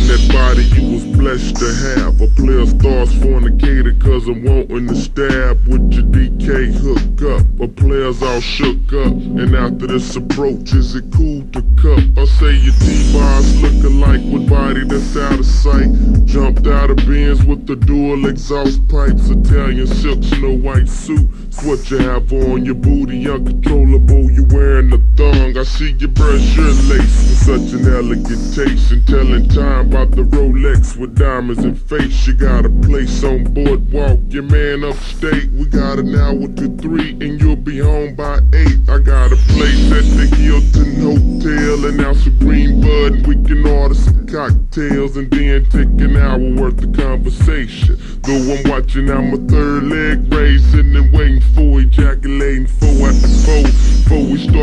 in that body you was blessed to have. A player thoughts fornicated cause I'm wanting to stab with your DK hook up. A player's all shook up. And after this approach, is it cool to cup? I say your T-bars looking like with body that's out of sight. Jumped out of Benz with the dual exhaust pipes. Italian silk, snow white suit. What you have on your booty, uncontrollable. You wearing a thong. I see your brush your lace with such an elegant taste. And telling time about the Rolex with diamonds and face. You got a place on boardwalk. Your man upstate. We got an hour to three, and you'll be home by eight. I got a place at the Hilton Hotel, an ounce of green bud, and we can order some cocktails and then take an hour worth of conversation. Though I'm watching out my third leg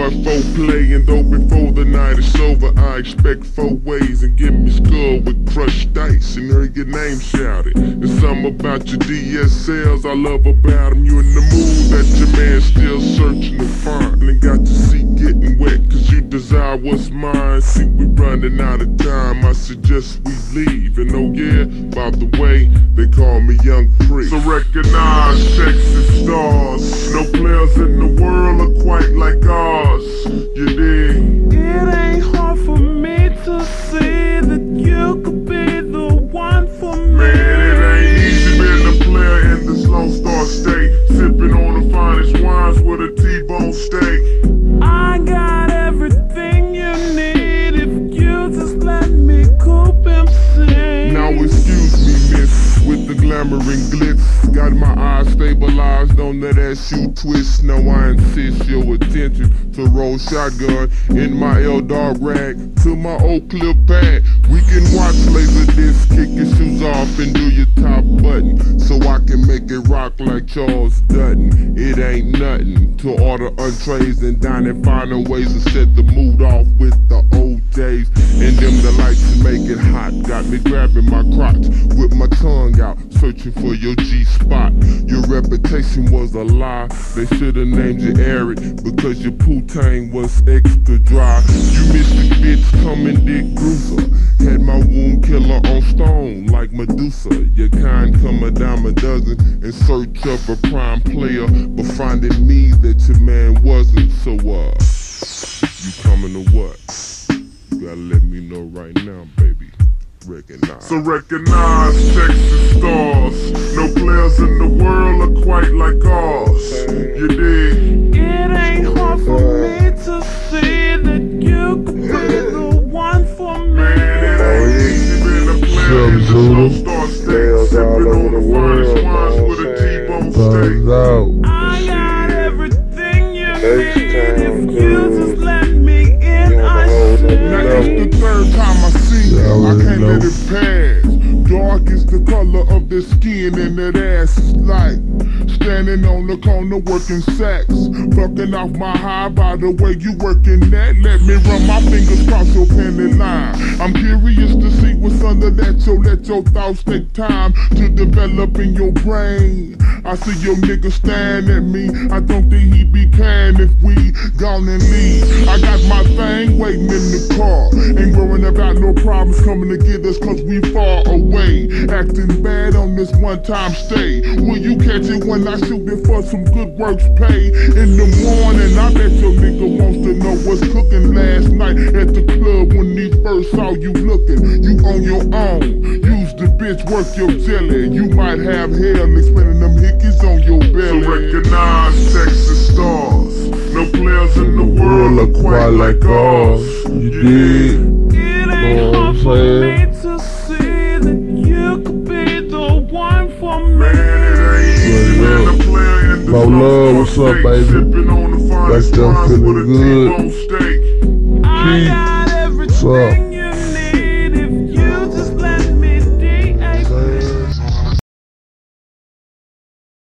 start foreplay, and though before the night is over, I expect four ways and give me skull with crushed dice and hear your name shouted. There's something about your DSLs I love about them. You in the mood that your man still searching to find. And got to see getting wet, cause you desire what's mine. See, we running out of time. I suggest we leave. And oh yeah, by the way, they call me Young Priest. So recognize Texas stars. No players in the world are quite like ours. You dig? It ain't hard for me to see that you could be the one for me. Man, it ain't easy being a player in this Lone Star State. Sipping on the finest wines with a T-bone steak. I got everything you need if you just let me coop MC. Now excuse me, miss, with the glamour and glitz. Got my eyes stabilized on that ass you twist. Now I insist your attention to roll shotgun in my dog rag to my old clip pad. We can watch laser disc, kick your shoes off and do your top button. So I can make it rock like Charles Dutton. It ain't nothing to order entrees and dine and finding ways to set the mood off with the old days. And them the lights to make it hot. Got me grabbing my crotch with my searching for your G spot. Your reputation was a lie. They should've named you Eric because your poutine was extra dry. You mystic bitch coming Dick Bruiser. Had my wound killer on stone like Medusa. Your kind come a dime a dozen in search of a prime player, but finding me that your man wasn't. So uh, you coming to what? You gotta let me know right now, baby. Recognize. So recognize Texas stars. No players in the world are quite like ours. You dig? It ain't hard for me to see that you could be the one for me. Man, it ain't easy being a player in this Lone Star State. Sipping on the finest wines with a T-bone steak. See. I can't let it pass. Dark is the color of the skin and that ass is light. Standing on the corner working sacks. Fucking off my high by the way you working that. Let me run my fingers across your penny line. I'm curious to see what's under that, so let your thoughts take time to develop in your brain. I see your nigga staring at me. I don't think he be kind if we gone and leave. I got my thing waiting in the car. Ain't worrying about no problems coming to get us cause we far away. Acting bad on this one time stay. Will you catch it when I shoot it for some good works pay? In the morning, I bet your nigga wants to know what's cooking last night at the club when he first saw you looking. You on your own. Use the bitch, work your jelly. You might have hell explaining them hickeys on your belly. So recognize Texas stars. No players in the world are quite like ours. You did. It ain't what hard I'm for saying? me to see that you could be the one for me. Man, it ain't easy being up. a player in this Mo Love, Star what's up, State. baby? Sipping on the finest Like them wines feeling with a good. T-bone steak. Keith, what's up? everything